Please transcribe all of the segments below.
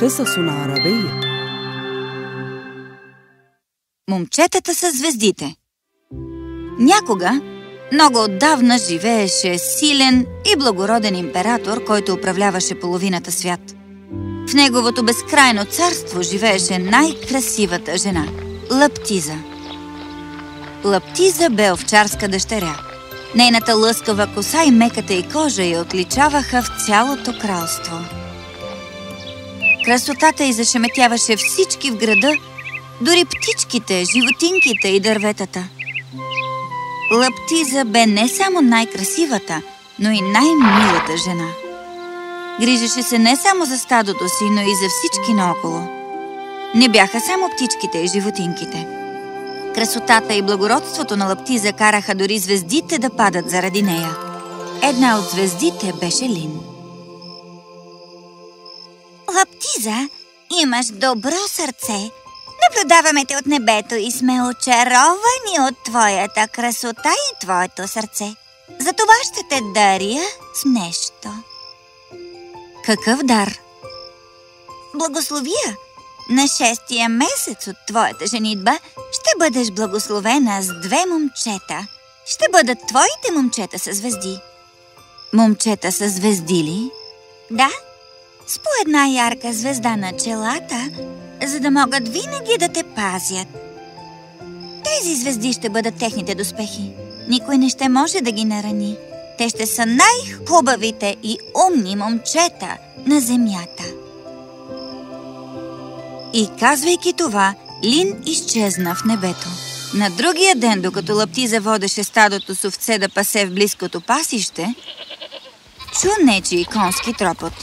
قصص عربية Момчетата са звездите Някога, много отдавна живееше силен и благороден император, който управляваше половината свят. В неговото безкрайно царство живееше най-красивата жена – Лаптиза. Лаптиза бе овчарска дъщеря. Нейната лъскава коса и меката й кожа я отличаваха в цялото кралство. Красотата й зашеметяваше всички в града, дори птичките, животинките и дърветата. Лаптиза бе не само най-красивата, но и най-милата жена. Грижеше се не само за стадото си, но и за всички наоколо. Не бяха само птичките и животинките. Красотата и благородството на Лаптиза караха дори звездите да падат заради нея. Една от звездите беше Лин. Лаптиза, имаш добро сърце. Наблюдаваме те от небето и сме очаровани от твоята красота и твоето сърце. Затова ще те даря с нещо. Какъв дар? Благословия! На шестия месец от твоята женитба ще бъдеш благословена с две момчета. Ще бъдат твоите момчета с звезди. Момчета са звезди ли? Да, с по една ярка звезда на челата, за да могат винаги да те пазят. Тези звезди ще бъдат техните доспехи. Никой не ще може да ги нарани. Те ще са най-хубавите и умни момчета на земята. И казвайки това, Лин изчезна в небето. На другия ден, докато Лаптиза водеше стадото с овце да пасе в близкото пасище, чу нечи конски тропот.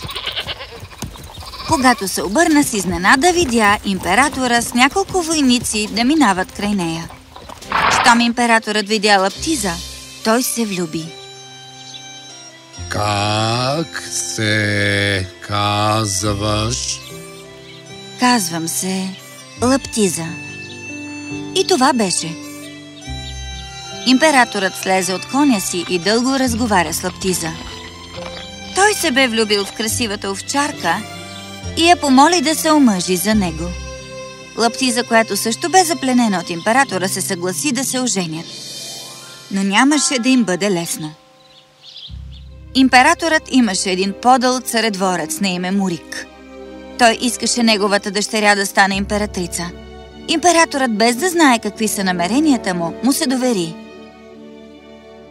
Когато се обърна с изненада, видя императора с няколко войници да минават край нея. Щом императорът видя Лаптиза, той се влюби. Как се казваш? Казвам се Лаптиза. И това беше. Императорът слезе от коня си и дълго разговаря с Лаптиза. Той се бе влюбил в красивата овчарка и я помоли да се омъжи за него. Лаптиза, която също бе запленена от императора, се съгласи да се оженят. Но нямаше да им бъде лесно. Императорът имаше един подъл царедворец на име Мурик. Той искаше неговата дъщеря да стане императрица. Императорът, без да знае какви са намеренията му, му се довери.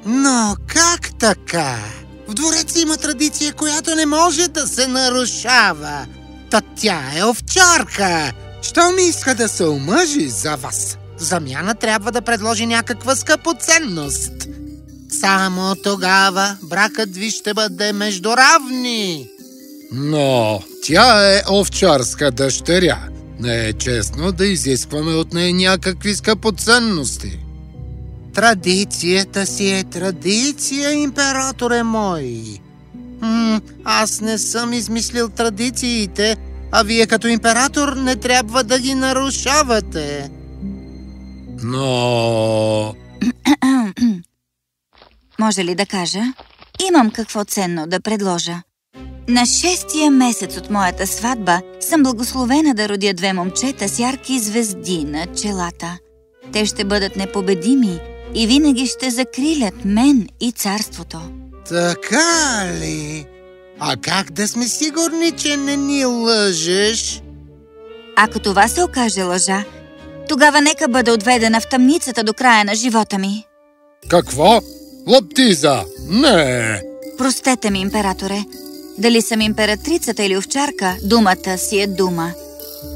Но как така? В двореца има традиция, която не може да се нарушава. Та тя е овчарка. Що ми иска да се омъжи за вас? Замяна трябва да предложи някаква скъпоценност. Само тогава бракът ви ще бъде между равни. Но тя е овчарска дъщеря. Не е честно да изискваме от нея някакви скъпоценности. Традицията си е традиция, императоре мой. М, аз не съм измислил традициите, а вие като император не трябва да ги нарушавате. Но... Може ли да кажа? Имам какво ценно да предложа. На шестия месец от моята сватба съм благословена да родя две момчета с ярки звезди на челата. Те ще бъдат непобедими и винаги ще закрилят мен и царството. Така ли? А как да сме сигурни, че не ни лъжеш? Ако това се окаже лъжа, тогава нека бъде отведена в тъмницата до края на живота ми. Какво? Лаптиза? Не! Простете ми, императоре. Дали съм императрицата или овчарка, думата си е дума.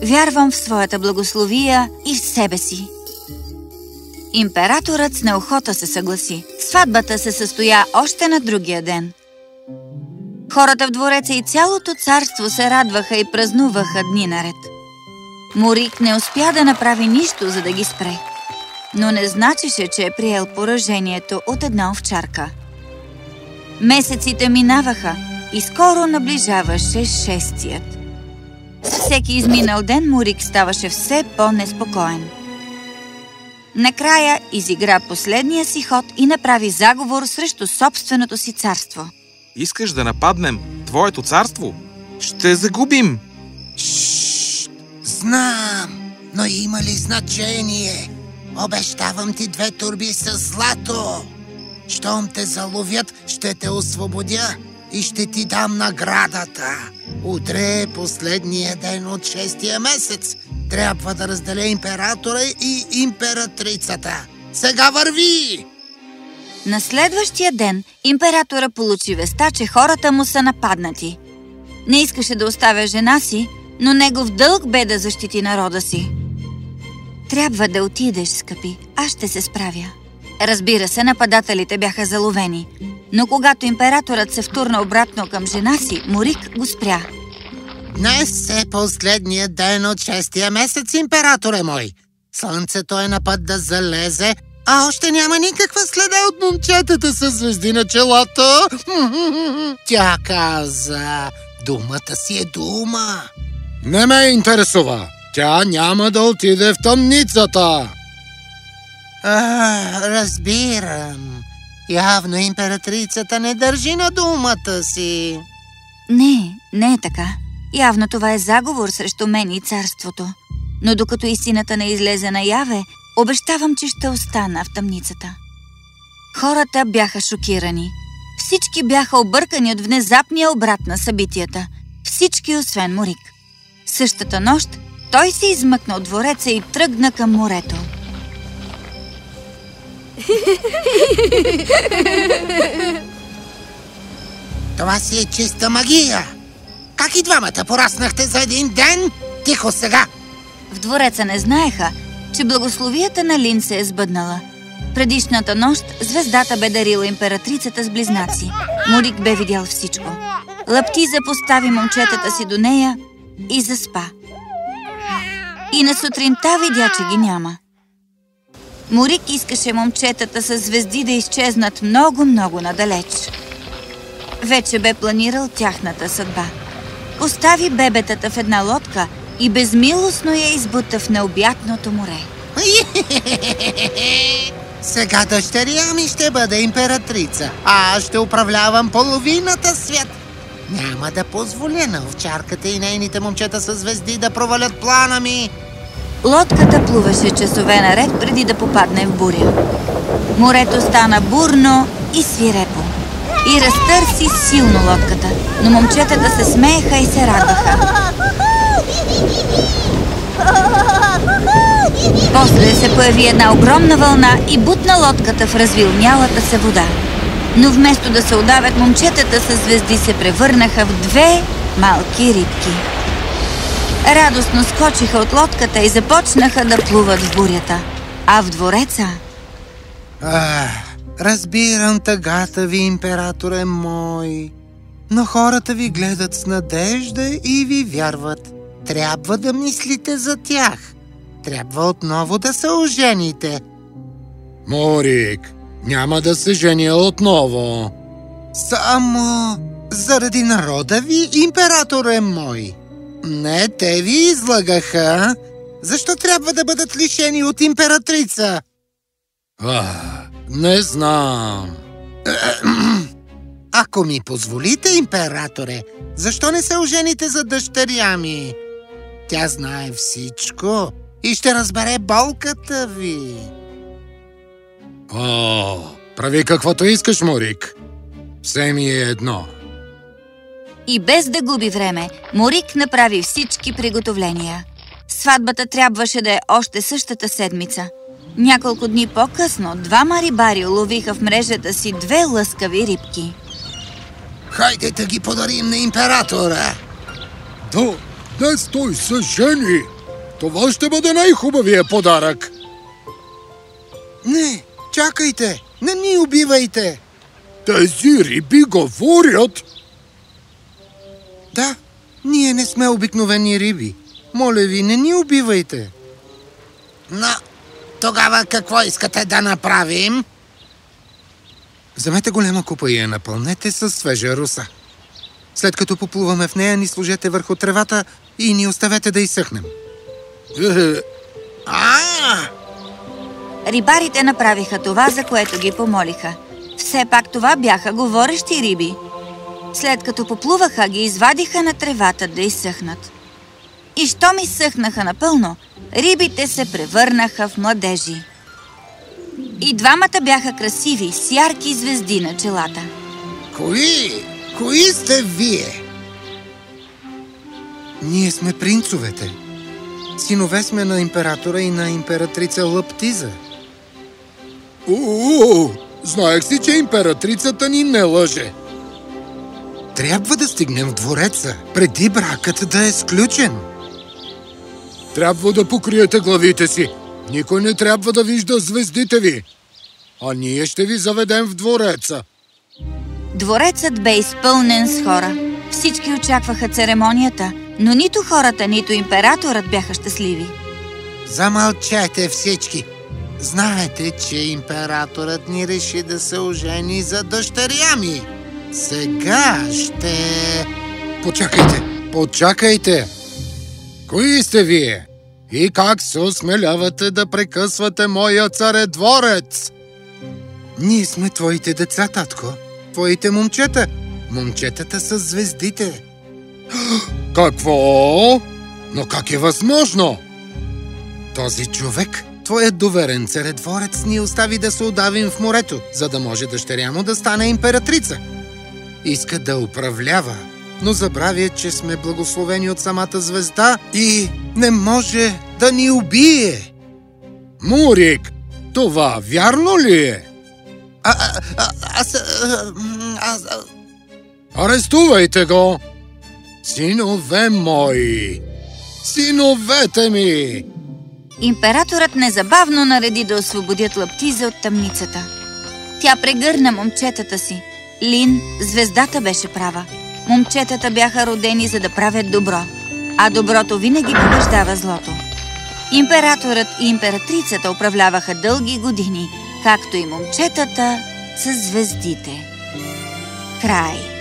Вярвам в своята благословия и в себе си. Императорът с неохота се съгласи. Сватбата се състоя още на другия ден. Хората в двореца и цялото царство се радваха и празнуваха дни наред. Морик не успя да направи нищо, за да ги спре. Но не значеше, че е приел поражението от една овчарка. Месеците минаваха и скоро наближаваше шестият. Всеки изминал ден Мурик ставаше все по-неспокоен. Накрая изигра последния си ход и направи заговор срещу собственото си царство. Искаш да нападнем твоето царство? Ще загубим! Шшш, знам, но има ли значение? Обещавам ти две турби с злато. Щом те заловят, ще те освободя и ще ти дам наградата. Утре е последния ден от шестия месец. Трябва да разделя императора и императрицата. Сега върви! На следващия ден императора получи веста, че хората му са нападнати. Не искаше да оставя жена си, но негов дълг бе да защити народа си. Трябва да отидеш, скъпи. Аз ще се справя. Разбира се, нападателите бяха заловени. Но когато императорът се втурна обратно към жена си, Морик го спря. Днес е последният ден от шестия месец, императоре мой. Слънцето е на път да залезе, а още няма никаква следа от момчетата с звезди на челата. Тя каза, думата си е дума. Не ме интересува. Тя няма да отиде в тъмницата. А, разбирам. Явно императрицата не държи на думата си. Не, не е така. Явно това е заговор срещу мен и царството. Но докато истината не излезе наяве, обещавам, че ще остана в тъмницата. Хората бяха шокирани. Всички бяха объркани от внезапния обрат на събитията. Всички, освен Морик. Същата нощ той се измъкна от двореца и тръгна към морето. Това си е чиста магия. Как и двамата пораснахте за един ден? Тихо сега! В двореца не знаеха, че благословията на Лин се е сбъднала. Предишната нощ звездата бе дарила императрицата с близнаци. Морик бе видял всичко. Лаптиза постави момчетата си до нея и заспа. И на сутринта видя, че ги няма. Морик искаше момчетата с звезди да изчезнат много-много надалеч. Вече бе планирал тяхната съдба. Постави бебетата в една лодка и безмилостно я избута в необятното море. Сега дъщеря ми ще бъде императрица, а аз ще управлявам половината свят. Няма да позволя на овчарката и нейните момчета с звезди да провалят плана ми. Лодката плуваше часове наред преди да попадне в буря. Морето стана бурно и свирепо. И разтърси силно лодката, но момчетата се смееха и се радваха. После се появи една огромна вълна и бутна лодката в развилнялата се вода. Но вместо да се удавят, момчетата с звезди се превърнаха в две малки рибки. Радостно скочиха от лодката и започнаха да плуват в бурята. А в двореца... Ах, разбирам тъгата ви, императоре мой. Но хората ви гледат с надежда и ви вярват. Трябва да мислите за тях. Трябва отново да се ожените. Морик, няма да се женя отново. Само заради народа ви, императоре мой. Не, те ви излагаха. Защо трябва да бъдат лишени от императрица? Ах, не знам. Ако ми позволите, императоре, защо не се ожените за дъщеря ми? Тя знае всичко и ще разбере болката ви. О, прави каквото искаш, Морик. Все ми е едно. И без да губи време, Морик направи всички приготовления. Сватбата трябваше да е още същата седмица. Няколко дни по-късно, двама рибари уловиха в мрежата си две лъскави рибки. Хайде да ги подарим на императора! Да, днес той се жени. Това ще бъде най-хубавия подарък. Не, чакайте! Не ни убивайте! Тези риби говорят. Да, ние не сме обикновени риби. Моля ви, не ни убивайте. Но тогава какво искате да направим? Вземете голема купа и я напълнете с свежа руса. След като поплуваме в нея, ни сложете върху тревата и ни оставете да изсъхнем. А! Рибарите направиха това, за което ги помолиха. Все пак това бяха говорещи риби. След като поплуваха, ги извадиха на тревата да изсъхнат. И щом изсъхнаха напълно, рибите се превърнаха в младежи. И двамата бяха красиви, с ярки звезди на челата. Кои? Кои сте вие? Ние сме принцовете. Синове сме на императора и на императрица Лаптиза. У, знаех си, че императрицата ни не лъже. Трябва да стигнем в двореца, преди бракът да е сключен. Трябва да покриете главите си. Никой не трябва да вижда звездите ви. А ние ще ви заведем в двореца. Дворецът бе изпълнен с хора. Всички очакваха церемонията, но нито хората, нито императорът бяха щастливи. Замълчете всички! Знаете, че императорът ни реши да се ожени за дъщеря ми. Сега ще... Почакайте, почакайте! Кои сте вие? И как се осмелявате да прекъсвате моя царедворец? Ние сме твоите деца, татко. Твоите момчета. Момчетата с звездите. Какво? Но как е възможно? Този човек, твоят доверен царедворец, ни остави да се удавим в морето, за да може дъщеря му да стане императрица. Иска да управлява, но забравя, че сме благословени от самата звезда и не може да ни убие. Мурик, това вярно ли е? А, а, а, аз... А, аз... А... Арестувайте го! Синове мои! Синовете ми! Императорът незабавно нареди да освободят лаптиза от тъмницата. Тя прегърна момчетата си. Лин, звездата беше права. Момчетата бяха родени за да правят добро, а доброто винаги побеждава злото. Императорът и императрицата управляваха дълги години, както и момчетата с звездите. Край